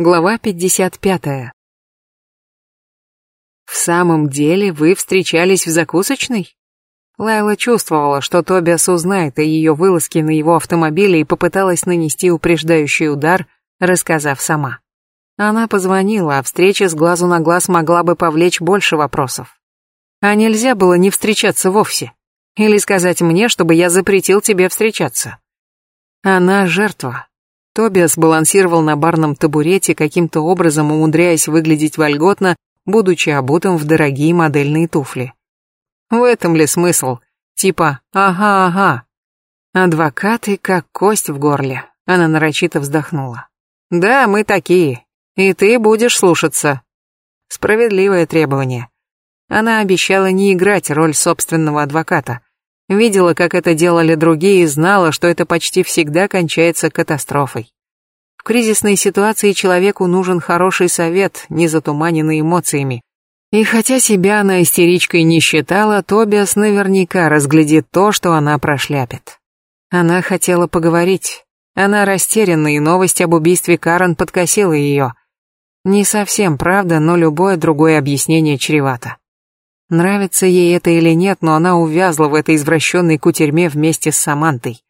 Глава 55. В самом деле вы встречались в закусочной? Лайла чувствовала, что Тобиас узнает о ее вылазке на его автомобиле и попыталась нанести упреждающий удар, рассказав сама. Она позвонила, а встреча с глазу на глаз могла бы повлечь больше вопросов. А нельзя было не встречаться вовсе. Или сказать мне, чтобы я запретил тебе встречаться. Она жертва, Тобиас балансировал на барном табурете, каким-то образом умудряясь выглядеть вольготно, будучи обутым в дорогие модельные туфли. В этом ли смысл? Типа «ага-ага». Адвокаты как кость в горле. Она нарочито вздохнула. «Да, мы такие. И ты будешь слушаться». Справедливое требование. Она обещала не играть роль собственного адвоката. Видела, как это делали другие, и знала, что это почти всегда кончается катастрофой. В кризисной ситуации человеку нужен хороший совет, не затуманенный эмоциями. И хотя себя она истеричкой не считала, Тобиас наверняка разглядит то, что она прошляпит. Она хотела поговорить. Она растеряна, и новость об убийстве Карен подкосила ее. Не совсем правда, но любое другое объяснение чревато. Нравится ей это или нет, но она увязла в этой извращенной кутерьме вместе с Самантой.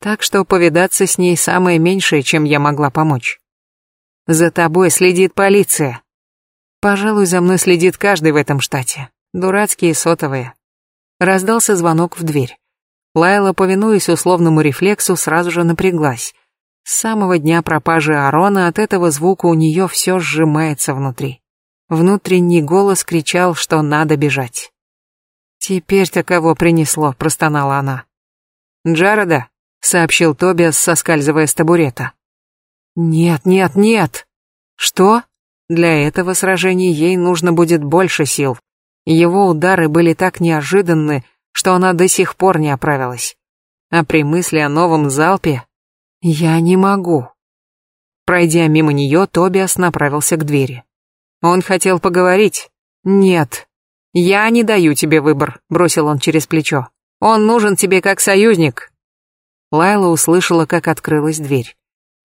Так что повидаться с ней самое меньшее, чем я могла помочь. За тобой следит полиция. Пожалуй, за мной следит каждый в этом штате. Дурацкие сотовые. Раздался звонок в дверь. Лайла, повинуясь условному рефлексу, сразу же напряглась. С самого дня пропажи Арона от этого звука у нее все сжимается внутри. Внутренний голос кричал, что надо бежать. «Теперь-то кого принесло?» – простонала она. «Джареда», – сообщил Тобиас, соскальзывая с табурета. «Нет, нет, нет!» «Что?» Для этого сражения ей нужно будет больше сил. Его удары были так неожиданны, что она до сих пор не оправилась. А при мысли о новом залпе «Я не могу». Пройдя мимо нее, Тобиас направился к двери. Он хотел поговорить. Нет. Я не даю тебе выбор, бросил он через плечо. Он нужен тебе как союзник. Лайла услышала, как открылась дверь.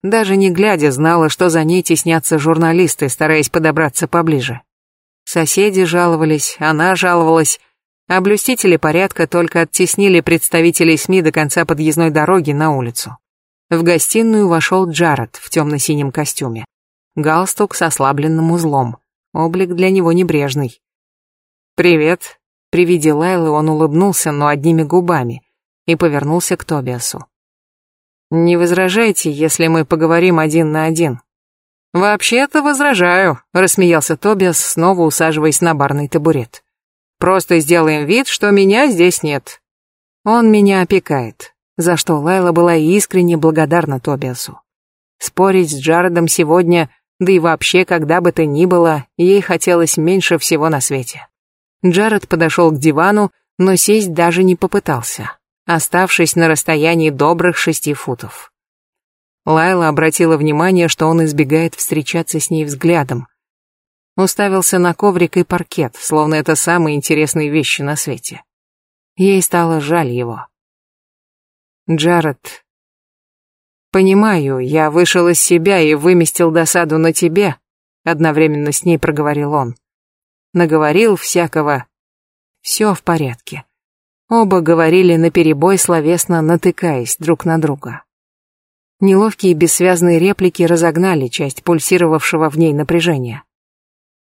Даже не глядя, знала, что за ней теснятся журналисты, стараясь подобраться поближе. Соседи жаловались, она жаловалась, а порядка только оттеснили представителей СМИ до конца подъездной дороги на улицу. В гостиную вошел Джаред в темно-синем костюме. Галстук с ослабленным узлом. Облик для него небрежный. «Привет». При виде Лайлы он улыбнулся, но одними губами, и повернулся к Тобиасу. «Не возражайте, если мы поговорим один на один». «Вообще-то возражаю», — рассмеялся Тобиас, снова усаживаясь на барный табурет. «Просто сделаем вид, что меня здесь нет». Он меня опекает, за что Лайла была искренне благодарна Тобиасу. Спорить с Джаредом сегодня да и вообще, когда бы то ни было, ей хотелось меньше всего на свете. Джаред подошел к дивану, но сесть даже не попытался, оставшись на расстоянии добрых шести футов. Лайла обратила внимание, что он избегает встречаться с ней взглядом. Уставился на коврик и паркет, словно это самые интересные вещи на свете. Ей стало жаль его. Джаред «Понимаю, я вышел из себя и выместил досаду на тебе», одновременно с ней проговорил он. Наговорил всякого. Все в порядке. Оба говорили наперебой, словесно натыкаясь друг на друга. Неловкие бессвязные реплики разогнали часть пульсировавшего в ней напряжения.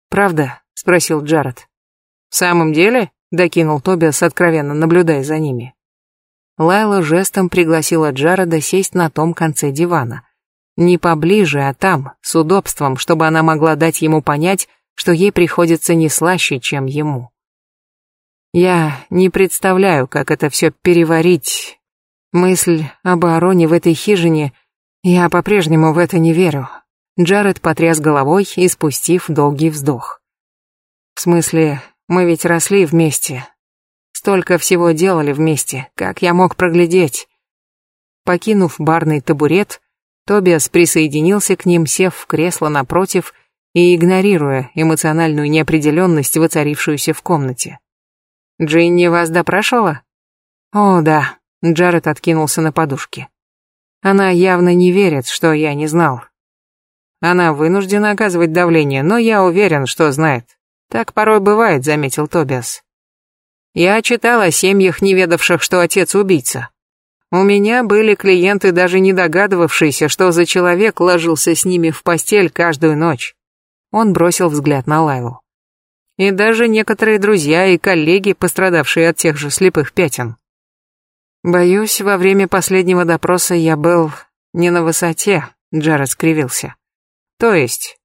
«Правда?» — спросил Джаред. «В самом деле?» — докинул Тобиас, откровенно наблюдая за ними. Лайла жестом пригласила Джареда сесть на том конце дивана. Не поближе, а там, с удобством, чтобы она могла дать ему понять, что ей приходится не слаще, чем ему. Я не представляю, как это все переварить. Мысль об Аароне в этой хижине, я по-прежнему в это не верю. Джаред потряс головой и спустив долгий вздох. В смысле, мы ведь росли вместе, Столько всего делали вместе, как я мог проглядеть. Покинув барный табурет, Тобиас присоединился к ним, сев в кресло напротив и игнорируя эмоциональную неопределенность, воцарившуюся в комнате. «Джинни вас допрашивала?» «О, да», — Джаред откинулся на подушке. «Она явно не верит, что я не знал». Она вынуждена оказывать давление, но я уверен, что знает. Так порой бывает, заметил Тобиас. Я читал о семьях, не ведавших, что отец убийца. У меня были клиенты, даже не догадывавшиеся, что за человек ложился с ними в постель каждую ночь. Он бросил взгляд на Лайлу. И даже некоторые друзья и коллеги, пострадавшие от тех же слепых пятен. Боюсь, во время последнего допроса я был не на высоте, Джаред скривился. То есть...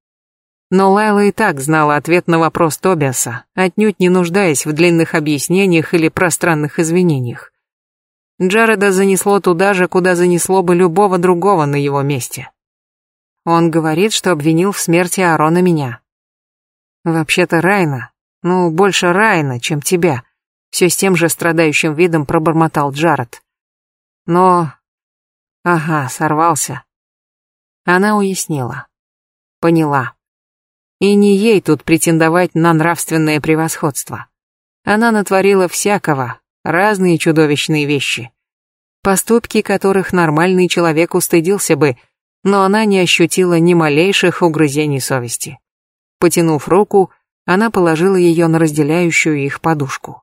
Но Лайла и так знала ответ на вопрос Тобиаса, отнюдь не нуждаясь в длинных объяснениях или пространных извинениях. Джареда занесло туда же, куда занесло бы любого другого на его месте. Он говорит, что обвинил в смерти Аарона меня. Вообще-то Райна, ну, больше Райна, чем тебя, все с тем же страдающим видом пробормотал Джаред. Но... Ага, сорвался. Она уяснила. Поняла. И не ей тут претендовать на нравственное превосходство. Она натворила всякого, разные чудовищные вещи. Поступки которых нормальный человек устыдился бы, но она не ощутила ни малейших угрызений совести. Потянув руку, она положила ее на разделяющую их подушку.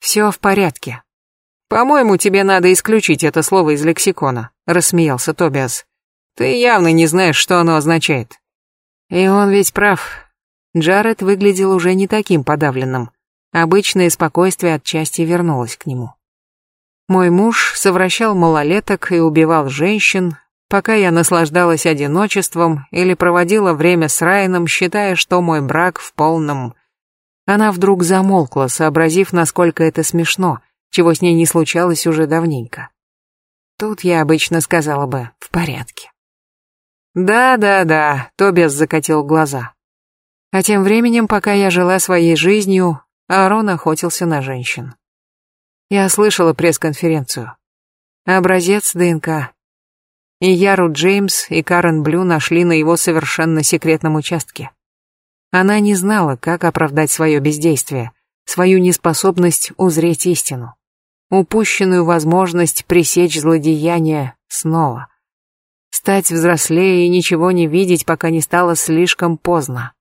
«Все в порядке». «По-моему, тебе надо исключить это слово из лексикона», — рассмеялся Тобиас. «Ты явно не знаешь, что оно означает. И он ведь прав. Джаред выглядел уже не таким подавленным. Обычное спокойствие отчасти вернулось к нему. Мой муж совращал малолеток и убивал женщин, пока я наслаждалась одиночеством или проводила время с Райаном, считая, что мой брак в полном... Она вдруг замолкла, сообразив, насколько это смешно, чего с ней не случалось уже давненько. Тут я обычно сказала бы «в порядке». Да-да-да, Тобиас закатил глаза. А тем временем, пока я жила своей жизнью, Аарон охотился на женщин. Я слышала пресс-конференцию. Образец ДНК. И Яру Джеймс и Карен Блю нашли на его совершенно секретном участке. Она не знала, как оправдать свое бездействие, свою неспособность узреть истину, упущенную возможность пресечь злодеяние снова стать взрослее и ничего не видеть, пока не стало слишком поздно.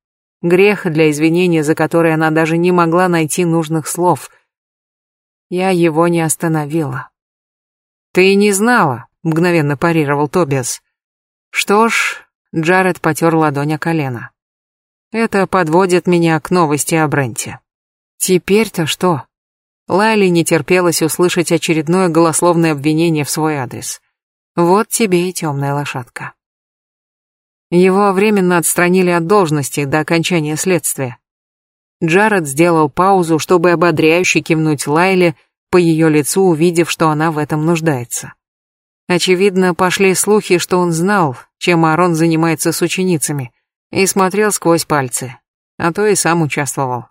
Грех для извинения, за который она даже не могла найти нужных слов. Я его не остановила. «Ты не знала», — мгновенно парировал Тобиас. «Что ж», — Джаред потер ладонь о колено. «Это подводит меня к новости о Бренте. Теперь-то что?» Лайли не терпелось услышать очередное голословное обвинение в свой адрес. Вот тебе и темная лошадка. Его временно отстранили от должности до окончания следствия. Джаред сделал паузу, чтобы ободряюще кивнуть Лайле, по ее лицу увидев, что она в этом нуждается. Очевидно, пошли слухи, что он знал, чем Арон занимается с ученицами, и смотрел сквозь пальцы, а то и сам участвовал.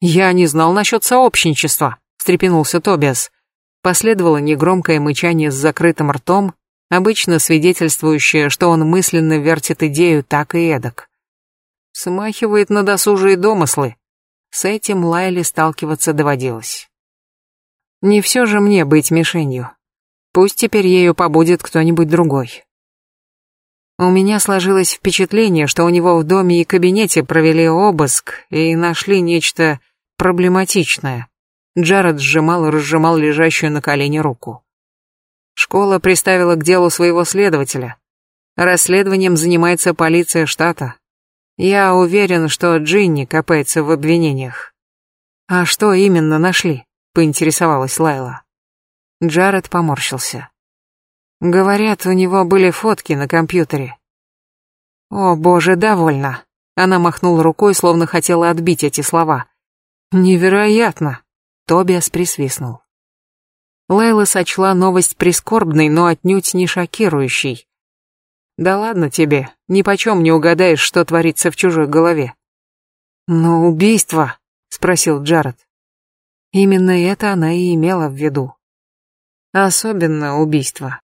«Я не знал насчет сообщничества», — встрепенулся Тобиас. Последовало негромкое мычание с закрытым ртом, обычно свидетельствующее, что он мысленно вертит идею так и эдак. Смахивает на досужие домыслы. С этим Лайле сталкиваться доводилось. Не все же мне быть мишенью. Пусть теперь ею побудет кто-нибудь другой. У меня сложилось впечатление, что у него в доме и кабинете провели обыск и нашли нечто проблематичное. Джаред сжимал и разжимал лежащую на колене руку. Школа приставила к делу своего следователя. Расследованием занимается полиция штата. Я уверен, что Джинни копается в обвинениях. А что именно нашли? Поинтересовалась Лайла. Джаред поморщился. Говорят, у него были фотки на компьютере. О, боже, довольно. Она махнула рукой, словно хотела отбить эти слова. Невероятно. Тобиас присвистнул. Лейла сочла новость прискорбной, но отнюдь не шокирующей. «Да ладно тебе, ни почем не угадаешь, что творится в чужой голове». «Но убийство?» — спросил Джаред. Именно это она и имела в виду. Особенно убийство.